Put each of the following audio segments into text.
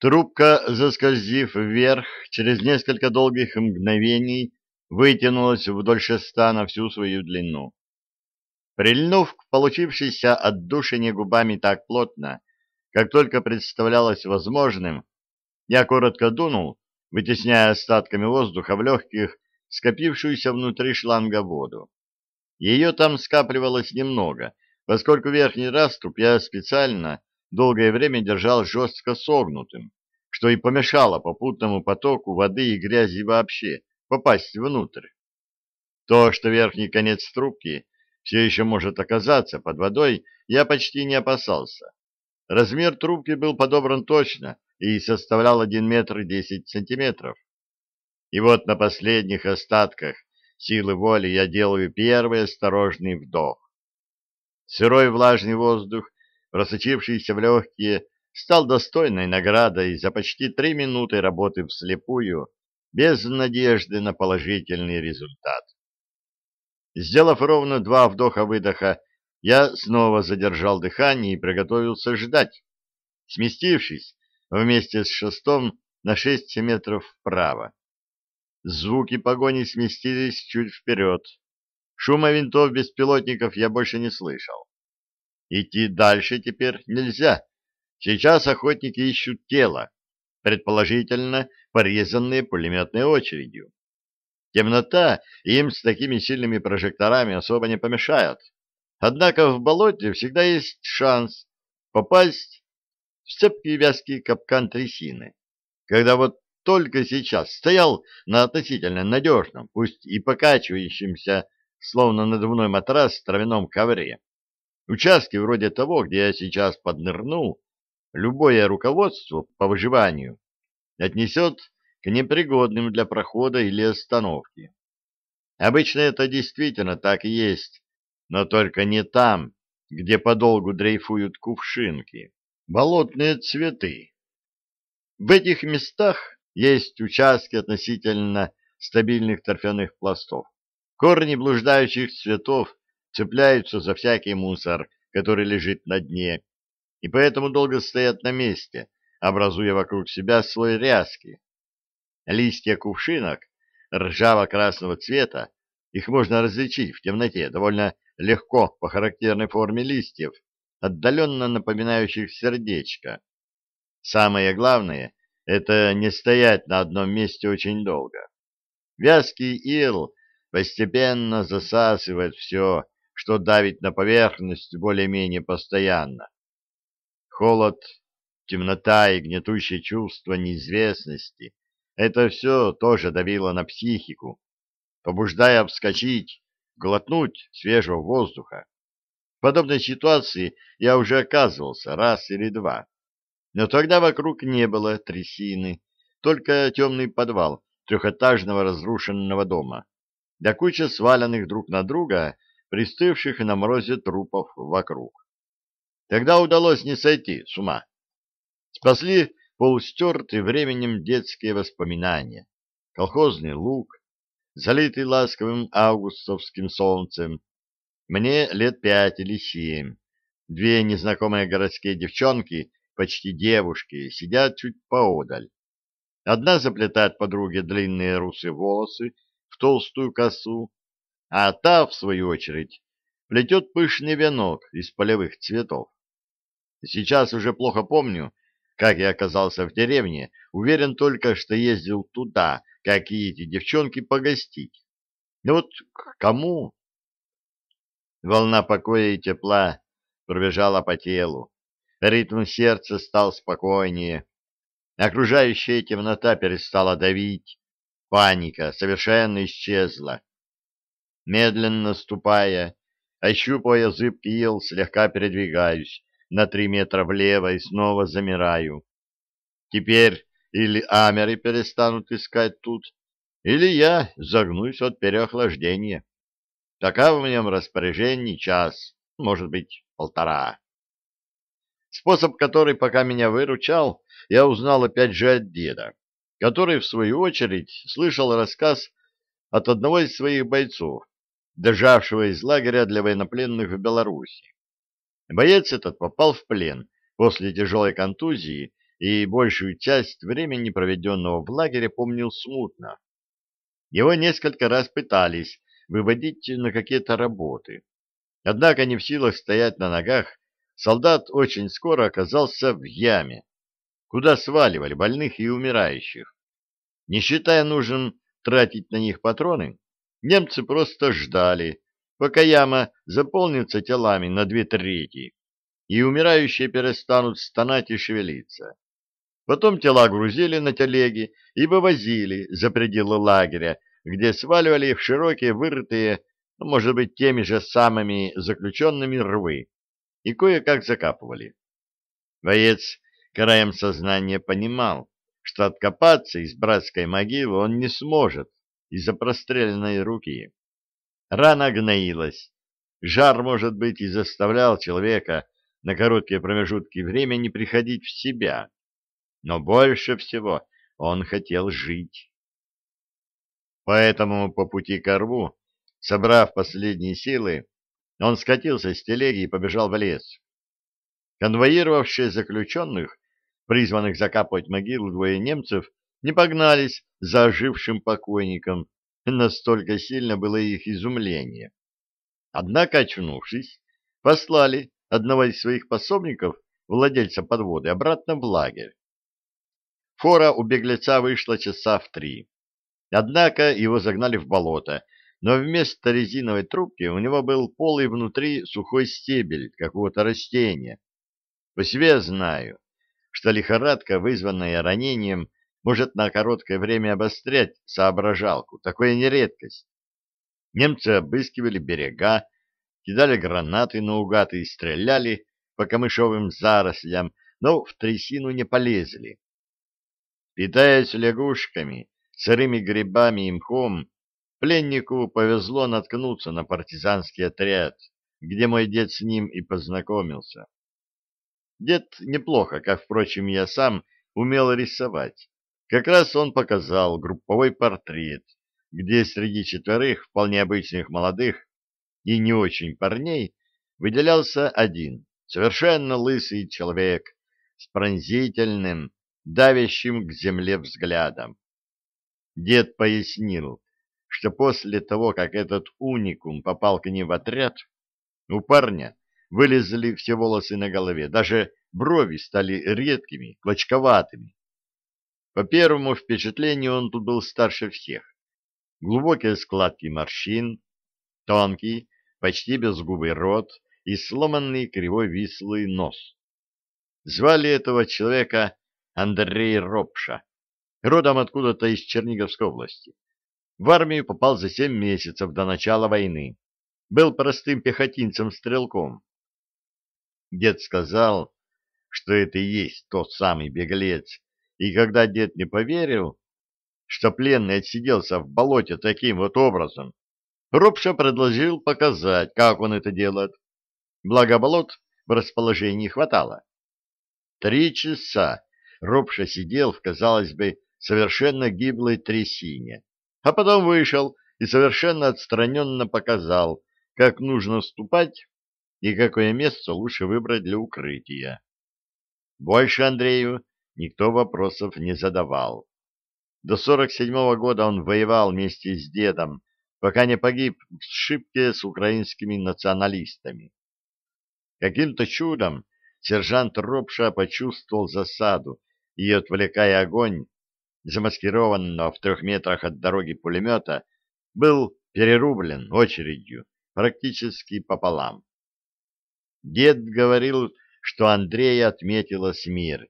Трубка, заскользив вверх, через несколько долгих мгновений вытянулась вдоль шеста на всю свою длину. Прильнув к получившейся отдушине губами так плотно, как только представлялось возможным, я коротко дунул, вытесняя остатками воздуха в легких скопившуюся внутри шланга воду. Ее там скапливалось немного, поскольку верхний раструб я специально долгое время держал жестко согнутым, что и помешало попутному потоку воды и грязи вообще попасть внутрь. То, что верхний конец трубки все еще может оказаться под водой, я почти не опасался. Размер трубки был подобран точно и составлял 1 метр 10 сантиметров. И вот на последних остатках силы воли я делаю первый осторожный вдох. Сырой влажный воздух, просочившийся в легкие, стал достойной наградой за почти три минуты работы вслепую, без надежды на положительный результат. Сделав ровно два вдоха-выдоха, я снова задержал дыхание и приготовился ждать, сместившись вместе с шестом на шесть метров вправо. Звуки погони сместились чуть вперед. Шума винтов беспилотников я больше не слышал. Идти дальше теперь нельзя. Сейчас охотники ищут тело, предположительно порезанные пулеметной очередью. Темнота им с такими сильными прожекторами особо не помешает. Однако в болоте всегда есть шанс попасть в цепкий вязкий капкан трясины, когда вот только сейчас стоял на относительно надежном, пусть и покачивающемся, словно надувной матрас, травяном ковре. Участки вроде того, где я сейчас поднырнул, любое руководство по выживанию отнесет к непригодным для прохода или остановки. Обычно это действительно так и есть, но только не там, где подолгу дрейфуют кувшинки, болотные цветы. В этих местах есть участки относительно стабильных торфяных пластов. Корни блуждающих цветов цепляются за всякий мусор, который лежит на дне, и поэтому долго стоят на месте, образуя вокруг себя слой ряски. Листья кувшинок ржаво-красного цвета, их можно различить в темноте довольно легко по характерной форме листьев, отдаленно напоминающих сердечко. Самое главное — это не стоять на одном месте очень долго. Вязкий ил постепенно засасывает все, что давит на поверхность более-менее постоянно. Холод, темнота и гнетущее чувство неизвестности — это все тоже давило на психику, побуждая вскочить, глотнуть свежего воздуха. В подобной ситуации я уже оказывался раз или два. Но тогда вокруг не было трясины, только темный подвал трехэтажного разрушенного дома, да куча сваленных друг на друга, пристывших на морозе трупов вокруг. Тогда удалось не сойти с ума. Спасли полустертые временем детские воспоминания, колхозный луг, залитый ласковым августовским солнцем. Мне лет пять или семь. Две незнакомые городские девчонки, почти девушки, сидят чуть поодаль. Одна заплетает подруге длинные русые волосы в толстую косу, а та, в свою очередь, плетет пышный венок из полевых цветов. Сейчас уже плохо помню, как я оказался в деревне, уверен только, что ездил туда, как и эти девчонки, погостить. Но вот к кому? Волна покоя и тепла пробежала по телу. Ритм сердца стал спокойнее. Окружающая темнота перестала давить. Паника совершенно исчезла. Медленно ступая, ощупывая зыбкий ил, слегка передвигаюсь на три метра влево и снова замираю. Теперь или амеры перестанут искать тут, или я загнусь от переохлаждения. Пока в моем распоряжении час, может быть, полтора. Способ, который пока меня выручал, я узнал опять же от деда, который, в свою очередь, слышал рассказ от одного из своих бойцов, державшего из лагеря для военнопленных в Беларуси. Боец этот попал в плен после тяжелой контузии и большую часть времени, проведенного в лагере, помнил смутно. Его несколько раз пытались выводить на какие-то работы. Однако не в силах стоять на ногах, солдат очень скоро оказался в яме, куда сваливали больных и умирающих. Не считая нужным тратить на них патроны, немцы просто ждали, пока яма заполнится телами на две трети, и умирающие перестанут стонать и шевелиться. Потом тела грузили на телеги и вывозили за пределы лагеря, где сваливали в широкие вырытые, ну, может быть, теми же самыми заключенными рвы, и кое-как закапывали. Боец краем сознания понимал, что откопаться из братской могилы он не сможет из-за простреленной руки. Рана гноилась. Жар, может быть, и заставлял человека на короткие промежутки времени приходить в себя. Но больше всего он хотел жить. Поэтому по пути к рву, собрав последние силы, он скатился с телеги и побежал в лес. Конвоировавшие заключенных, призванных закапывать могилу двое немцев, не погнались за ожившим покойником, настолько сильно было их изумление. Однако, очнувшись, послали одного из своих пособников, владельца подводы, обратно в лагерь. Фора у беглеца вышла часа в три. Однако его загнали в болото, но вместо резиновой трубки у него был полый внутри сухой стебель какого-то растения. По себе знаю, что лихорадка, вызванная ранением, может на короткое время обострять соображалку. Такое не редкость. Немцы обыскивали берега, кидали гранаты наугад и стреляли по камышовым зарослям, но в трясину не полезли. Питаясь лягушками, сырыми грибами и мхом, пленнику повезло наткнуться на партизанский отряд, где мой дед с ним и познакомился. Дед неплохо, как, впрочем, я сам, умел рисовать. Как раз он показал групповой портрет, где среди четверых вполне обычных молодых и не очень парней выделялся один, совершенно лысый человек с пронзительным, давящим к земле взглядом. Дед пояснил, что после того, как этот уникум попал к ним в отряд, у парня вылезли все волосы на голове, даже брови стали редкими, клочковатыми. По первому впечатлению он тут был старше всех. Глубокие складки морщин, тонкий, почти безгубый рот и сломанный кривой вислый нос. Звали этого человека Андрей Ропша, родом откуда-то из Черниговской области. В армию попал за семь месяцев до начала войны. Был простым пехотинцем-стрелком. Дед сказал, что это и есть тот самый беглец, и когда дед не поверил, что пленный отсиделся в болоте таким вот образом, Ропша предложил показать, как он это делает. Благо болот в расположении хватало. Три часа Ропша сидел в, казалось бы, совершенно гиблой трясине, а потом вышел и совершенно отстраненно показал, как нужно ступать и какое место лучше выбрать для укрытия. Больше Андрею никто вопросов не задавал. До 47-го года он воевал вместе с дедом, пока не погиб в сшибке с украинскими националистами. Каким-то чудом сержант Ропша почувствовал засаду и, отвлекая огонь, замаскированного в трех метрах от дороги пулемета, был перерублен очередью практически пополам. Дед говорил, что Андрея отметила смерть.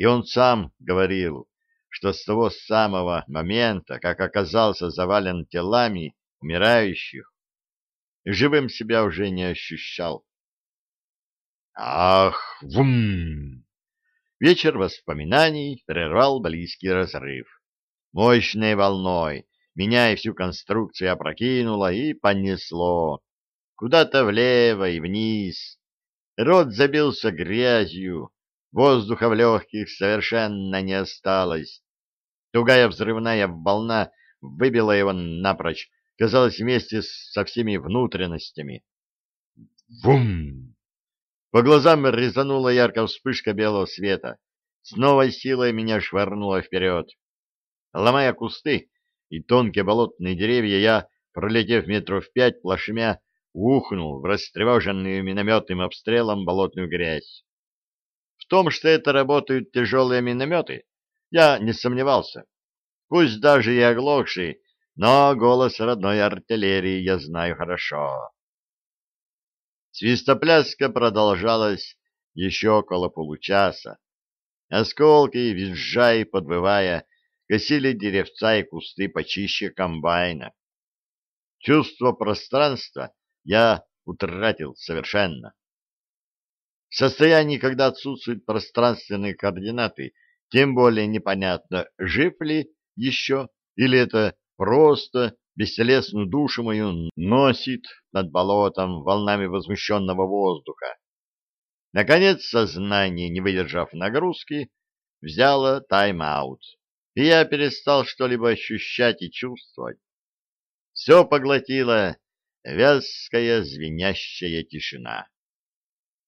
И он сам говорил, что с того самого момента, как оказался завален телами умирающих, живым себя уже не ощущал. Ах, вум! Вечер воспоминаний прервал близкий разрыв. Мощной волной, меня и всю конструкцию опрокинуло и понесло. Куда-то влево и вниз. Рот забился грязью, Воздуха в легких совершенно не осталось. Тугая взрывная волна выбила его напрочь, казалось, вместе со всеми внутренностями. Вум! По глазам резанула яркая вспышка белого света. с новой силой меня швырнуло вперед. Ломая кусты и тонкие болотные деревья, я, пролетев метров пять, плашмя, ухнул в растревоженную минометным обстрелом болотную грязь. Том, что это работают тяжелые минометы, я не сомневался. Пусть даже и оглохший, но голос родной артиллерии я знаю хорошо. Свистопляска продолжалась еще около получаса. Осколки, визжая и подвывая, косили деревца и кусты почище комбайна. Чувство пространства я утратил совершенно. В состоянии, когда отсутствуют пространственные координаты, тем более непонятно, жив ли еще, или это просто бестелесную душу мою носит над болотом волнами возмущенного воздуха. Наконец сознание, не выдержав нагрузки, взяло тайм-аут, и я перестал что-либо ощущать и чувствовать. Все поглотила вязкая звенящая тишина.